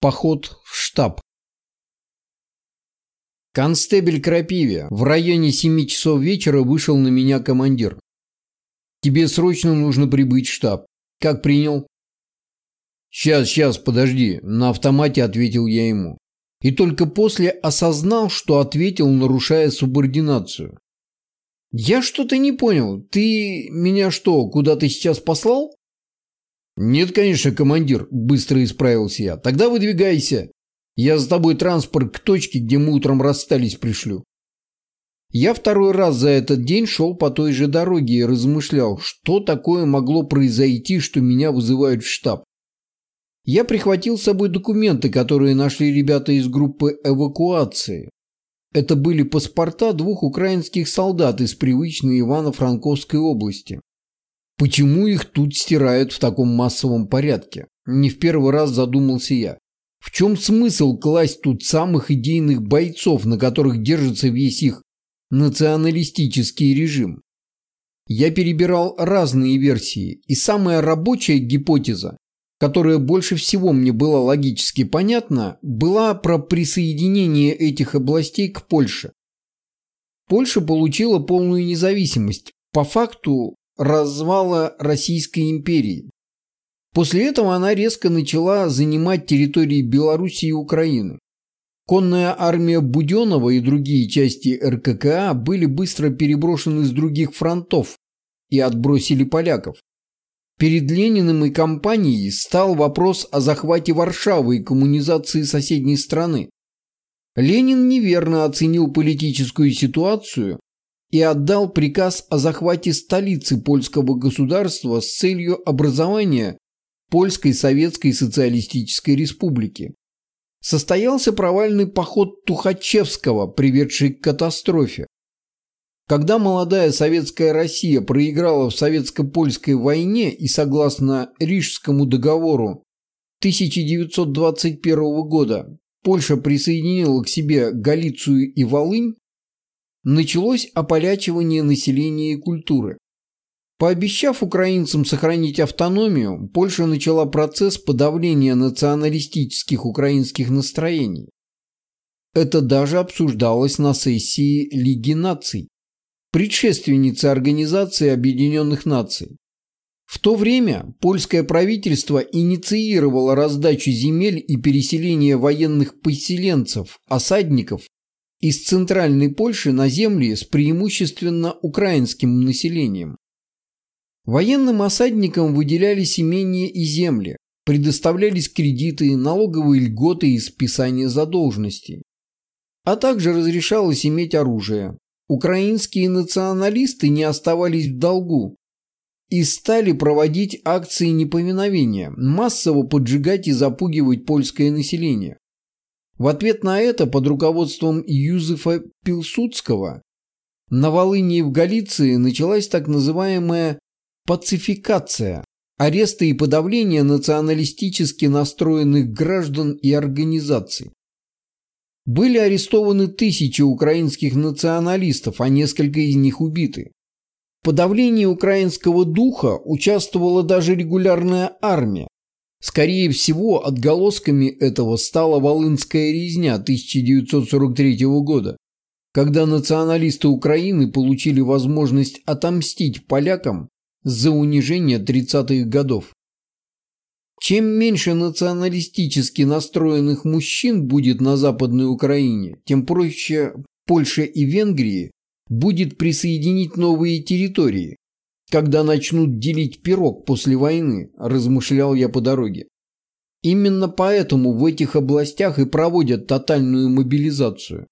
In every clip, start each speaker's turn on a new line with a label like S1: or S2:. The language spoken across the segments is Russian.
S1: Поход в штаб. Констебель Крапиве. В районе 7 часов вечера вышел на меня командир. Тебе срочно нужно прибыть в штаб. Как принял? Сейчас, сейчас, подожди. На автомате ответил я ему. И только после осознал, что ответил, нарушая субординацию. Я что-то не понял. Ты меня что, куда-то сейчас послал? «Нет, конечно, командир», – быстро исправился я. «Тогда выдвигайся. Я за тобой транспорт к точке, где мы утром расстались, пришлю». Я второй раз за этот день шел по той же дороге и размышлял, что такое могло произойти, что меня вызывают в штаб. Я прихватил с собой документы, которые нашли ребята из группы эвакуации. Это были паспорта двух украинских солдат из привычной Ивано-Франковской области. Почему их тут стирают в таком массовом порядке? Не в первый раз задумался я. В чем смысл класть тут самых идейных бойцов, на которых держится весь их националистический режим? Я перебирал разные версии, и самая рабочая гипотеза, которая больше всего мне была логически понятна, была про присоединение этих областей к Польше. Польша получила полную независимость, по факту развала Российской империи. После этого она резко начала занимать территории Белоруссии и Украины. Конная армия Буденова и другие части РККА были быстро переброшены с других фронтов и отбросили поляков. Перед Лениным и компанией стал вопрос о захвате Варшавы и коммунизации соседней страны. Ленин неверно оценил политическую ситуацию и отдал приказ о захвате столицы польского государства с целью образования Польской Советской Социалистической Республики. Состоялся провальный поход Тухачевского, приведший к катастрофе. Когда молодая советская Россия проиграла в советско-польской войне и согласно Рижскому договору 1921 года Польша присоединила к себе Галицию и Волынь, началось ополячивание населения и культуры. Пообещав украинцам сохранить автономию, Польша начала процесс подавления националистических украинских настроений. Это даже обсуждалось на сессии Лиги наций, предшественницы Организации Объединенных Наций. В то время польское правительство инициировало раздачу земель и переселение военных поселенцев, осадников из центральной Польши на земли с преимущественно украинским населением. Военным осадникам выделялись имения и земли, предоставлялись кредиты, налоговые льготы и списание задолженностей. А также разрешалось иметь оружие. Украинские националисты не оставались в долгу и стали проводить акции неповиновения, массово поджигать и запугивать польское население. В ответ на это под руководством Юзефа Пилсудского на Волыни и в Галиции началась так называемая пацификация, аресты и подавление националистически настроенных граждан и организаций. Были арестованы тысячи украинских националистов, а несколько из них убиты. В подавлении украинского духа участвовала даже регулярная армия, Скорее всего, отголосками этого стала Волынская резня 1943 года, когда националисты Украины получили возможность отомстить полякам за унижение 30-х годов. Чем меньше националистически настроенных мужчин будет на Западной Украине, тем проще Польше и Венгрии будет присоединить новые территории, когда начнут делить пирог после войны, размышлял я по дороге. Именно поэтому в этих областях и проводят тотальную мобилизацию.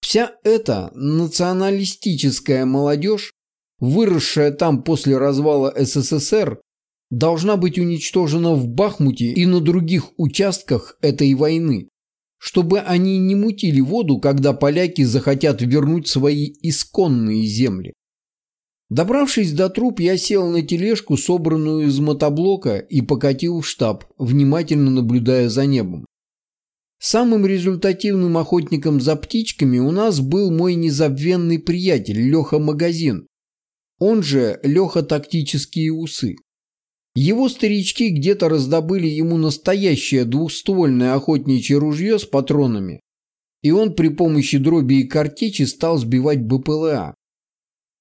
S1: Вся эта националистическая молодежь, выросшая там после развала СССР, должна быть уничтожена в Бахмуте и на других участках этой войны, чтобы они не мутили воду, когда поляки захотят вернуть свои исконные земли. Добравшись до труп, я сел на тележку, собранную из мотоблока, и покатил в штаб, внимательно наблюдая за небом. Самым результативным охотником за птичками у нас был мой незабвенный приятель Леха Магазин, он же Леха Тактические Усы. Его старички где-то раздобыли ему настоящее двухствольное охотничье ружье с патронами, и он при помощи дроби и картечи стал сбивать БПЛА.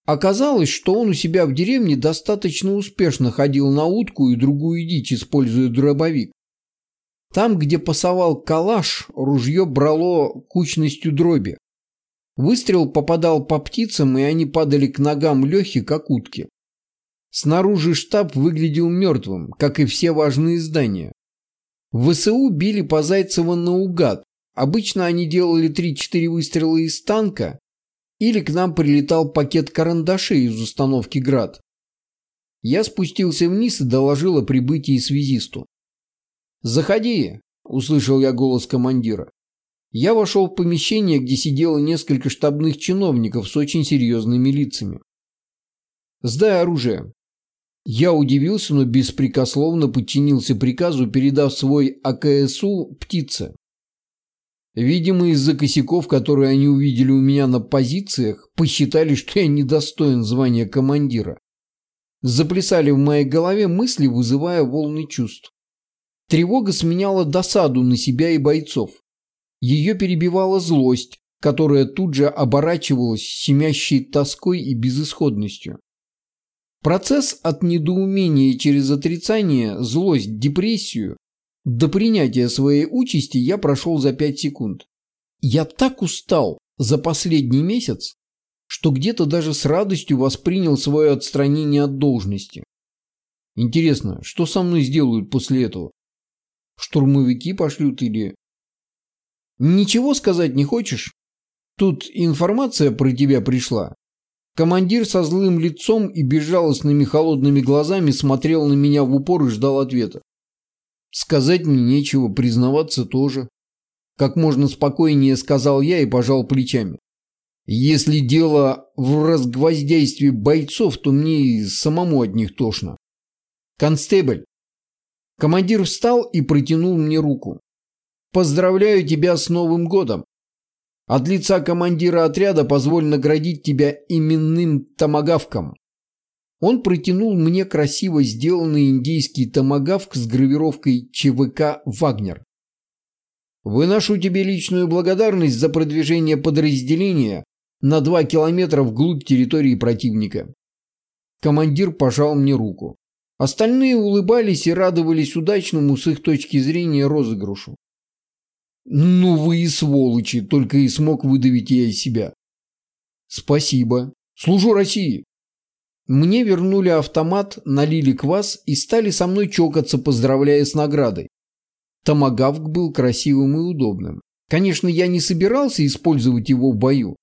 S1: Оказалось, что он у себя в деревне достаточно успешно ходил на утку и другую дичь, используя дробовик. Там, где пасовал калаш, ружье брало кучностью дроби. Выстрел попадал по птицам, и они падали к ногам Лехи, как утки. Снаружи штаб выглядел мертвым, как и все важные здания. В ВСУ били по Зайцево наугад. Обычно они делали 3-4 выстрела из танка, или к нам прилетал пакет карандашей из установки «Град». Я спустился вниз и доложил о прибытии связисту. «Заходи», – услышал я голос командира. Я вошел в помещение, где сидело несколько штабных чиновников с очень серьезными лицами. «Сдай оружие». Я удивился, но беспрекословно подчинился приказу, передав свой АКСУ птице. Видимо, из-за косяков, которые они увидели у меня на позициях, посчитали, что я недостоин звания командира. Заплясали в моей голове мысли, вызывая волны чувств. Тревога сменяла досаду на себя и бойцов. Ее перебивала злость, которая тут же оборачивалась семящей тоской и безысходностью. Процесс от недоумения через отрицание, злость, депрессию до принятия своей участи я прошел за пять секунд. Я так устал за последний месяц, что где-то даже с радостью воспринял свое отстранение от должности. Интересно, что со мной сделают после этого? Штурмовики пошлют или... Ничего сказать не хочешь? Тут информация про тебя пришла. Командир со злым лицом и безжалостными холодными глазами смотрел на меня в упор и ждал ответа. Сказать мне нечего, признаваться тоже. Как можно спокойнее сказал я и пожал плечами. Если дело в разгвоздяйстве бойцов, то мне и самому от них тошно. Констебль. Командир встал и протянул мне руку. Поздравляю тебя с Новым годом. От лица командира отряда позволь наградить тебя именным томагавком. Он протянул мне красиво сделанный индийский томагавк с гравировкой ЧВК «Вагнер». Выношу тебе личную благодарность за продвижение подразделения на два километра вглубь территории противника. Командир пожал мне руку. Остальные улыбались и радовались удачному с их точки зрения розыгрышу. «Ну вы и сволочи!» – только и смог выдавить я из себя. «Спасибо. Служу России!» Мне вернули автомат, налили квас и стали со мной чокаться, поздравляя с наградой. Томагавк был красивым и удобным. Конечно, я не собирался использовать его в бою.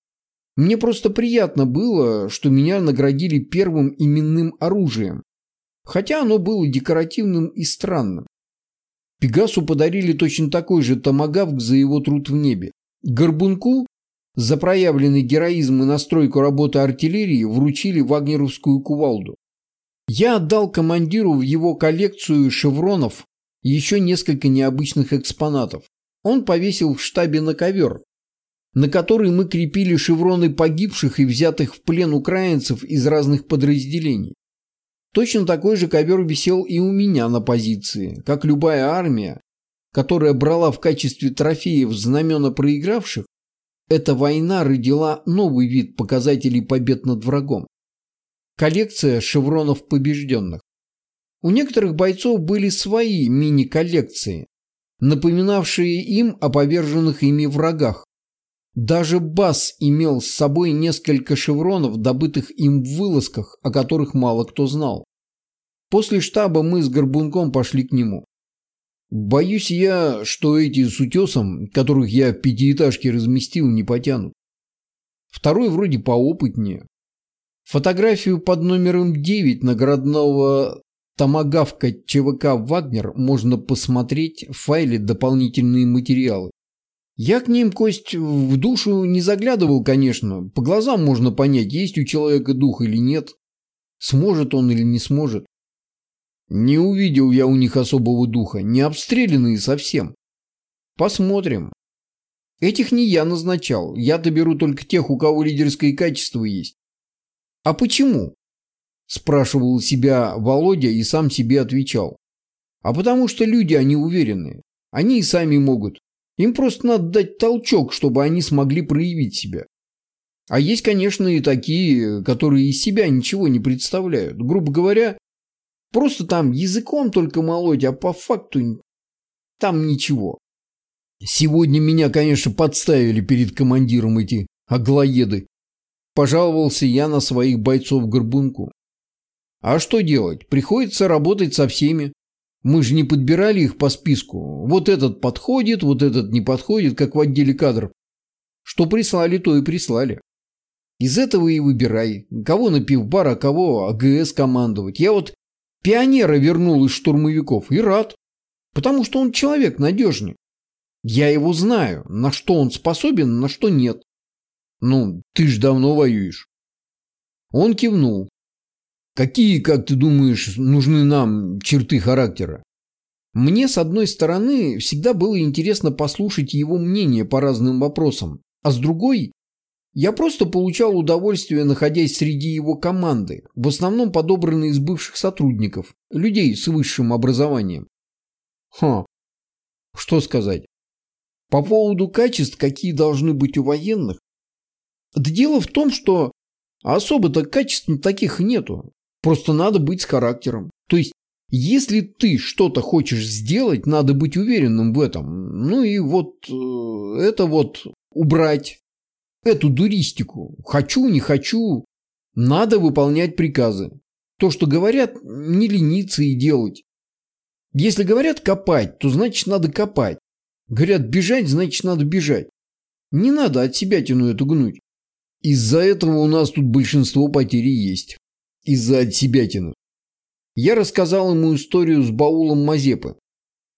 S1: Мне просто приятно было, что меня наградили первым именным оружием. Хотя оно было декоративным и странным. Пегасу подарили точно такой же томагавк за его труд в небе. Горбунку за проявленный героизм и настройку работы артиллерии вручили вагнеровскую кувалду. Я отдал командиру в его коллекцию шевронов еще несколько необычных экспонатов. Он повесил в штабе на ковер, на который мы крепили шевроны погибших и взятых в плен украинцев из разных подразделений. Точно такой же ковер висел и у меня на позиции, как любая армия, которая брала в качестве трофеев знамена проигравших, эта война родила новый вид показателей побед над врагом. Коллекция шевронов побежденных. У некоторых бойцов были свои мини-коллекции, напоминавшие им о поверженных ими врагах. Даже Бас имел с собой несколько шевронов, добытых им в вылазках, о которых мало кто знал. После штаба мы с Горбунком пошли к нему. Боюсь я, что эти с утесом, которых я в пятиэтажке разместил, не потянут. Второй вроде поопытнее. Фотографию под номером 9 наградного томагавка ЧВК «Вагнер» можно посмотреть в файле «Дополнительные материалы». Я к ним, Кость, в душу не заглядывал, конечно. По глазам можно понять, есть у человека дух или нет. Сможет он или не сможет. Не увидел я у них особого духа, не обстрелянные совсем. Посмотрим. Этих не я назначал, я-то беру только тех, у кого лидерское качество есть. А почему? Спрашивал себя Володя и сам себе отвечал. А потому что люди, они уверенные. Они и сами могут. Им просто надо дать толчок, чтобы они смогли проявить себя. А есть, конечно, и такие, которые из себя ничего не представляют. Грубо говоря, просто там языком только молоть, а по факту там ничего. Сегодня меня, конечно, подставили перед командиром эти аглоеды. Пожаловался я на своих бойцов горбунку. А что делать? Приходится работать со всеми. Мы же не подбирали их по списку. Вот этот подходит, вот этот не подходит, как в отделе кадров. Что прислали, то и прислали. Из этого и выбирай. Кого на пивбар, а кого АГС командовать. Я вот пионера вернул из штурмовиков и рад. Потому что он человек надежный. Я его знаю, на что он способен, на что нет. Ну, ты ж давно воюешь. Он кивнул. Какие, как ты думаешь, нужны нам черты характера? Мне, с одной стороны, всегда было интересно послушать его мнение по разным вопросам, а с другой, я просто получал удовольствие, находясь среди его команды, в основном подобранной из бывших сотрудников, людей с высшим образованием. Ха, что сказать? По поводу качеств, какие должны быть у военных? Да дело в том, что особо-то качеств таких нету. Просто надо быть с характером. То есть, если ты что-то хочешь сделать, надо быть уверенным в этом. Ну и вот э, это вот убрать. Эту дуристику. Хочу, не хочу. Надо выполнять приказы. То, что говорят, не лениться и делать. Если говорят копать, то значит надо копать. Говорят бежать, значит надо бежать. Не надо от себя тяну эту гнуть. Из-за этого у нас тут большинство потерь есть из-за отсебятины. Я рассказал ему историю с баулом Мазепы.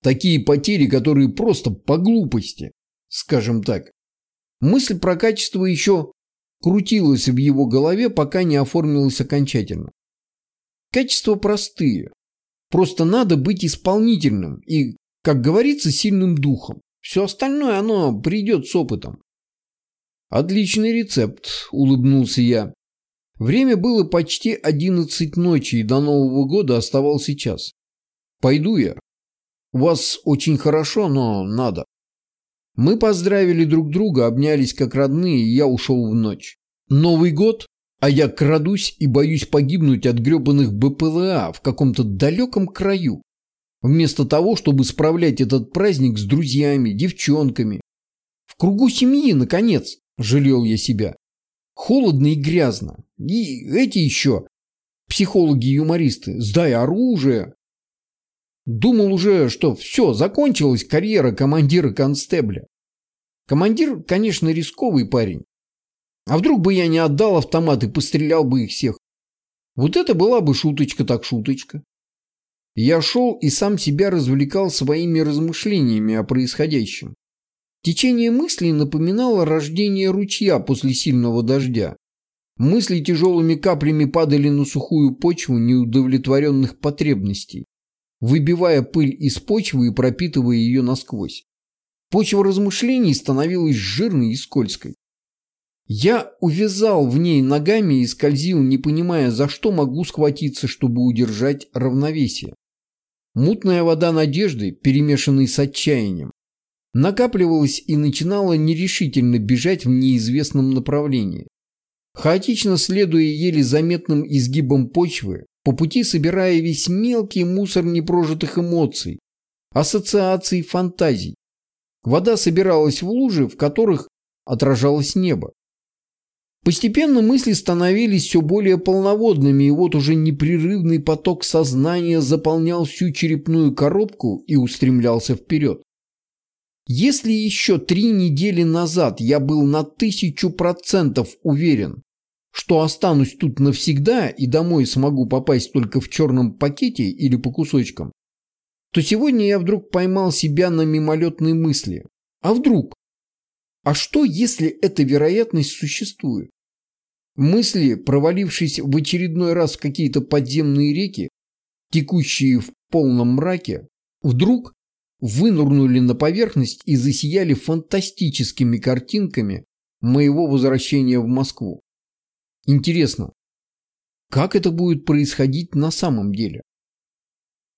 S1: Такие потери, которые просто по глупости, скажем так. Мысль про качество еще крутилась в его голове, пока не оформилась окончательно. Качества простые. Просто надо быть исполнительным и, как говорится, сильным духом. Все остальное оно придет с опытом. Отличный рецепт, улыбнулся я. Время было почти одиннадцать ночи, и до Нового года оставался час. Пойду я. У вас очень хорошо, но надо. Мы поздравили друг друга, обнялись как родные, и я ушел в ночь. Новый год, а я крадусь и боюсь погибнуть от гребаных БПЛА в каком-то далеком краю. Вместо того, чтобы справлять этот праздник с друзьями, девчонками. В кругу семьи, наконец, жалел я себя. Холодно и грязно. И эти еще, психологи-юмористы, сдай оружие. Думал уже, что все, закончилась карьера командира констебля. Командир, конечно, рисковый парень. А вдруг бы я не отдал автомат и пострелял бы их всех? Вот это была бы шуточка так шуточка. Я шел и сам себя развлекал своими размышлениями о происходящем. Течение мыслей напоминало рождение ручья после сильного дождя. Мысли тяжелыми каплями падали на сухую почву неудовлетворенных потребностей, выбивая пыль из почвы и пропитывая ее насквозь. Почва размышлений становилась жирной и скользкой. Я увязал в ней ногами и скользил, не понимая, за что могу схватиться, чтобы удержать равновесие. Мутная вода надежды, перемешанной с отчаянием, накапливалась и начинала нерешительно бежать в неизвестном направлении. Хаотично следуя еле заметным изгибам почвы, по пути собирая весь мелкий мусор непрожитых эмоций, ассоциаций, фантазий. Вода собиралась в лужи, в которых отражалось небо. Постепенно мысли становились все более полноводными, и вот уже непрерывный поток сознания заполнял всю черепную коробку и устремлялся вперед. Если еще три недели назад я был на тысячу процентов уверен, что останусь тут навсегда и домой смогу попасть только в черном пакете или по кусочкам, то сегодня я вдруг поймал себя на мимолетной мысли. А вдруг? А что, если эта вероятность существует? Мысли, провалившись в очередной раз в какие-то подземные реки, текущие в полном мраке, вдруг вынурнули на поверхность и засияли фантастическими картинками моего возвращения в Москву. Интересно, Как это будет происходить на самом деле?